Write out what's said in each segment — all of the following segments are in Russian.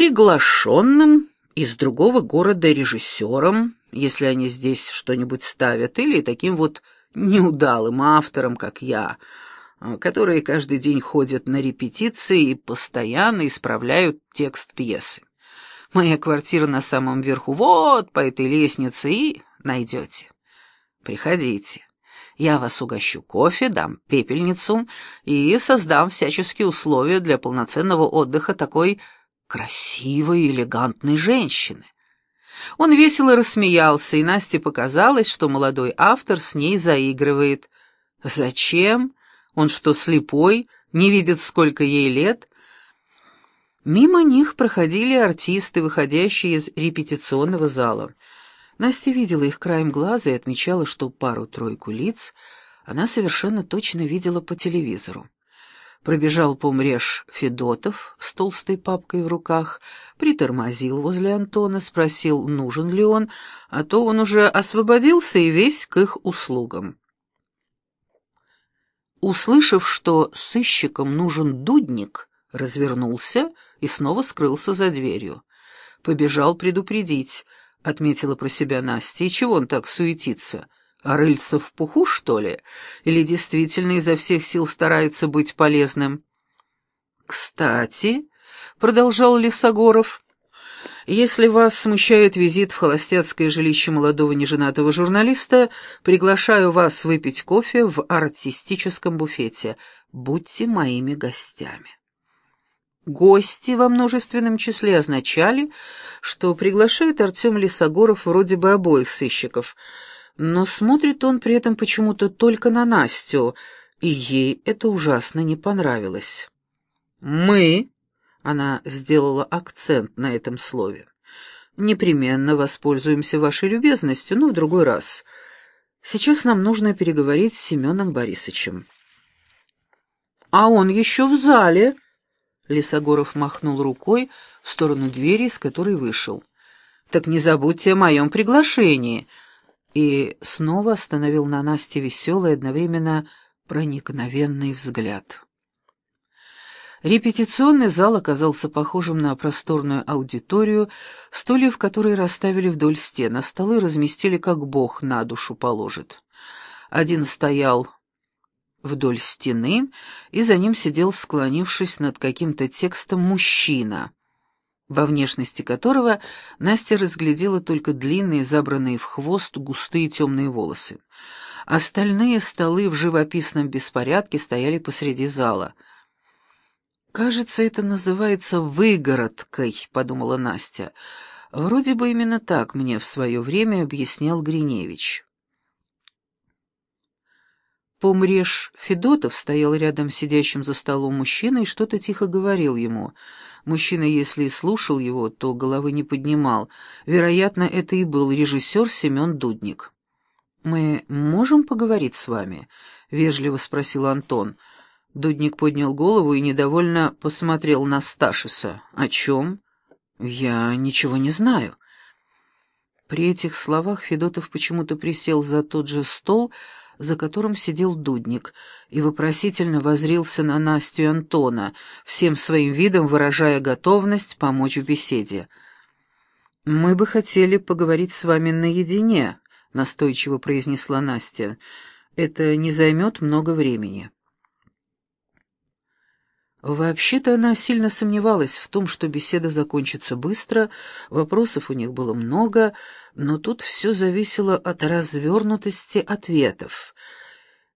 приглашенным из другого города режиссером, если они здесь что-нибудь ставят, или таким вот неудалым автором, как я, которые каждый день ходят на репетиции и постоянно исправляют текст пьесы. Моя квартира на самом верху, вот по этой лестнице, и найдете. Приходите. Я вас угощу кофе, дам пепельницу и создам всяческие условия для полноценного отдыха такой красивой и элегантной женщины. Он весело рассмеялся, и Насте показалось, что молодой автор с ней заигрывает. Зачем? Он что, слепой, не видит, сколько ей лет? Мимо них проходили артисты, выходящие из репетиционного зала. Настя видела их краем глаза и отмечала, что пару-тройку лиц она совершенно точно видела по телевизору. Пробежал помреж Федотов с толстой папкой в руках, притормозил возле Антона, спросил, нужен ли он, а то он уже освободился и весь к их услугам. Услышав, что сыщикам нужен дудник, развернулся и снова скрылся за дверью. Побежал предупредить —— отметила про себя Настя. «И чего он так суетится? А рыльца в пуху, что ли? Или действительно изо всех сил старается быть полезным?» «Кстати», — продолжал Лисогоров, — «если вас смущает визит в холостяцкое жилище молодого неженатого журналиста, приглашаю вас выпить кофе в артистическом буфете. Будьте моими гостями». Гости во множественном числе означали, что приглашает Артем Лисогоров вроде бы обоих сыщиков, но смотрит он при этом почему-то только на Настю, и ей это ужасно не понравилось. «Мы», — она сделала акцент на этом слове, — «непременно воспользуемся вашей любезностью, но в другой раз. Сейчас нам нужно переговорить с Семеном Борисовичем». «А он еще в зале», — Лисогоров махнул рукой в сторону двери, с которой вышел. «Так не забудьте о моем приглашении!» И снова остановил на Насте веселый, одновременно проникновенный взгляд. Репетиционный зал оказался похожим на просторную аудиторию, стулья в которой расставили вдоль стен, а столы разместили, как бог на душу положит. Один стоял вдоль стены, и за ним сидел, склонившись над каким-то текстом, мужчина, во внешности которого Настя разглядела только длинные, забранные в хвост, густые темные волосы. Остальные столы в живописном беспорядке стояли посреди зала. «Кажется, это называется выгородкой», — подумала Настя. «Вроде бы именно так мне в свое время объяснял Гриневич». Помреж Федотов стоял рядом с сидящим за столом мужчиной и что-то тихо говорил ему. Мужчина, если и слушал его, то головы не поднимал. Вероятно, это и был режиссер Семен Дудник. «Мы можем поговорить с вами?» — вежливо спросил Антон. Дудник поднял голову и недовольно посмотрел на Сташиса. «О чем?» «Я ничего не знаю». При этих словах Федотов почему-то присел за тот же стол, за которым сидел дудник, и вопросительно возрился на Настю и Антона, всем своим видом выражая готовность помочь в беседе. «Мы бы хотели поговорить с вами наедине», — настойчиво произнесла Настя. «Это не займет много времени». Вообще-то она сильно сомневалась в том, что беседа закончится быстро, вопросов у них было много, но тут все зависело от развернутости ответов.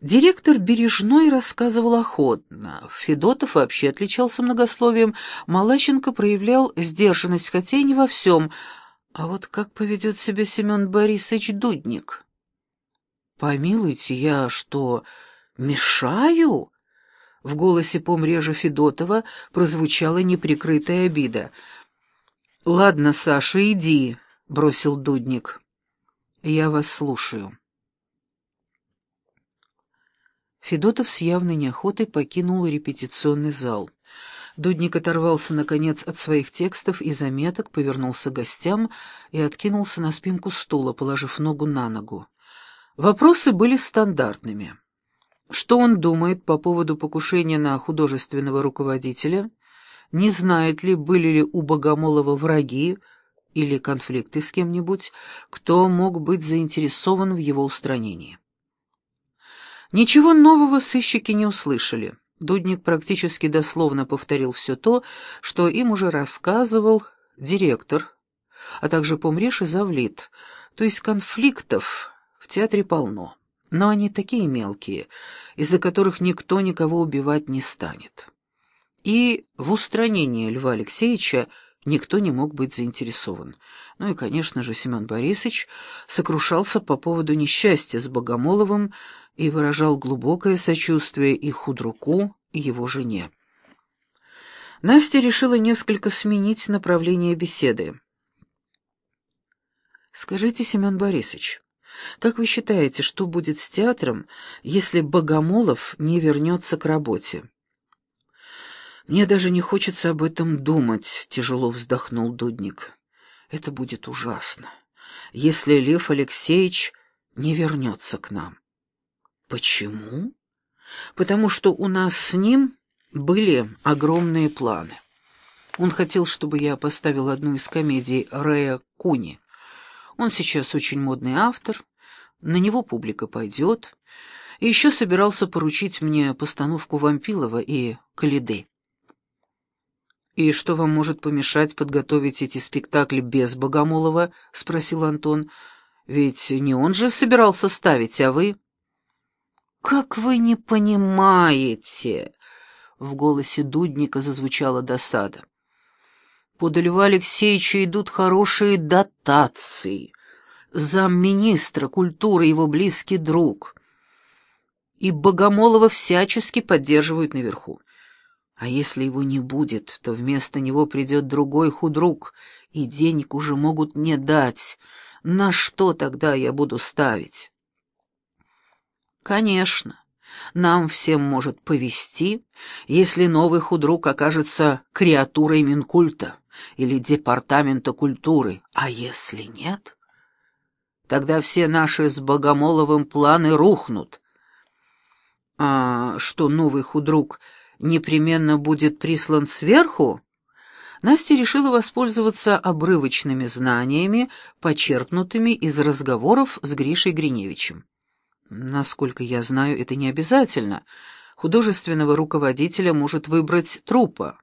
Директор Бережной рассказывал охотно. Федотов вообще отличался многословием, Малащенко проявлял сдержанность, хотя и не во всем. А вот как поведет себя Семен Борисович Дудник? «Помилуйте, я что, мешаю?» В голосе помрежа Федотова прозвучала неприкрытая обида. «Ладно, Саша, иди», — бросил Дудник. «Я вас слушаю». Федотов с явной неохотой покинул репетиционный зал. Дудник оторвался, наконец, от своих текстов и заметок, повернулся к гостям и откинулся на спинку стула, положив ногу на ногу. Вопросы были стандартными. Что он думает по поводу покушения на художественного руководителя? не знает ли, были ли у Богомолова враги или конфликты с кем-нибудь, кто мог быть заинтересован в его устранении. Ничего нового сыщики не услышали. Дудник практически дословно повторил все то, что им уже рассказывал директор, а также помрешь и завлит, то есть конфликтов в театре полно, но они такие мелкие, из-за которых никто никого убивать не станет. И в устранении Льва Алексеевича никто не мог быть заинтересован. Ну и, конечно же, Семен Борисович сокрушался по поводу несчастья с Богомоловым и выражал глубокое сочувствие и худруку, и его жене. Настя решила несколько сменить направление беседы. «Скажите, Семен Борисович, как вы считаете, что будет с театром, если Богомолов не вернется к работе?» «Мне даже не хочется об этом думать», — тяжело вздохнул Дудник. «Это будет ужасно, если Лев Алексеевич не вернется к нам». «Почему?» «Потому что у нас с ним были огромные планы. Он хотел, чтобы я поставил одну из комедий Рэя Куни. Он сейчас очень модный автор, на него публика пойдет, и еще собирался поручить мне постановку Вампилова и Калиды. «И что вам может помешать подготовить эти спектакли без Богомолова?» — спросил Антон. «Ведь не он же собирался ставить, а вы...» «Как вы не понимаете?» — в голосе Дудника зазвучала досада. «Под Льва Алексеевича идут хорошие дотации. Замминистра культуры его близкий друг. И Богомолова всячески поддерживают наверху. А если его не будет, то вместо него придет другой худрук, и денег уже могут не дать. На что тогда я буду ставить? Конечно, нам всем может повести, если новый худрук окажется креатурой Минкульта или Департамента культуры, а если нет, тогда все наши с Богомоловым планы рухнут. А что новый худрук — непременно будет прислан сверху, Настя решила воспользоваться обрывочными знаниями, почерпнутыми из разговоров с Гришей Гриневичем. Насколько я знаю, это не обязательно. Художественного руководителя может выбрать труппа.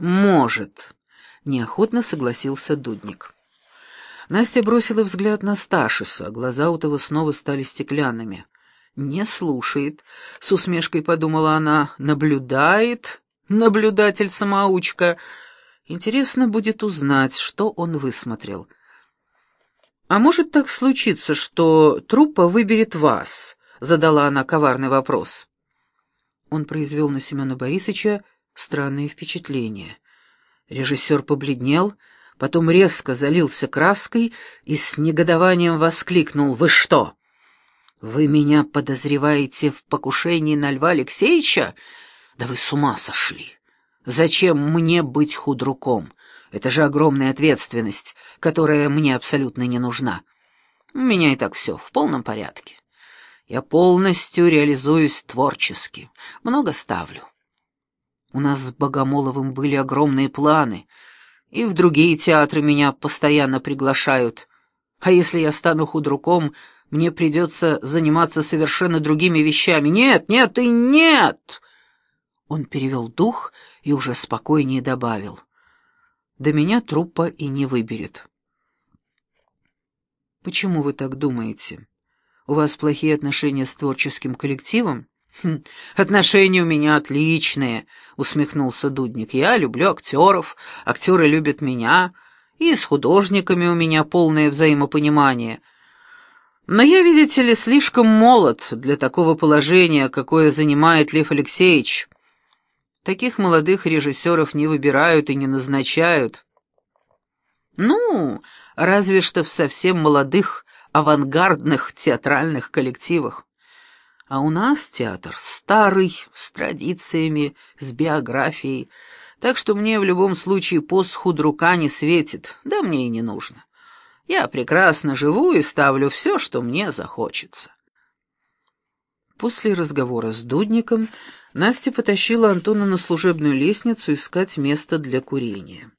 «Может», — неохотно согласился Дудник. Настя бросила взгляд на Сташиса, глаза у того снова стали стеклянными. «Не слушает», — с усмешкой подумала она, — «наблюдает, наблюдатель-самоучка. Интересно будет узнать, что он высмотрел». «А может так случиться, что труппа выберет вас?» — задала она коварный вопрос. Он произвел на Семена Борисовича странное впечатление. Режиссер побледнел, потом резко залился краской и с негодованием воскликнул «Вы что?» «Вы меня подозреваете в покушении на Льва Алексеевича? Да вы с ума сошли! Зачем мне быть худруком? Это же огромная ответственность, которая мне абсолютно не нужна. У меня и так все в полном порядке. Я полностью реализуюсь творчески, много ставлю. У нас с Богомоловым были огромные планы, и в другие театры меня постоянно приглашают. А если я стану худруком, мне придется заниматься совершенно другими вещами. Нет, нет и нет!» Он перевел дух и уже спокойнее добавил. «Да меня труппа и не выберет». «Почему вы так думаете? У вас плохие отношения с творческим коллективом?» Хм, «Отношения у меня отличные», — усмехнулся Дудник. «Я люблю актеров, актеры любят меня, и с художниками у меня полное взаимопонимание». Но я, видите ли, слишком молод для такого положения, какое занимает Лев Алексеевич. Таких молодых режиссеров не выбирают и не назначают. Ну, разве что в совсем молодых, авангардных театральных коллективах. А у нас театр старый, с традициями, с биографией, так что мне в любом случае пост худрука не светит, да мне и не нужно. Я прекрасно живу и ставлю все, что мне захочется. После разговора с Дудником Настя потащила Антона на служебную лестницу искать место для курения.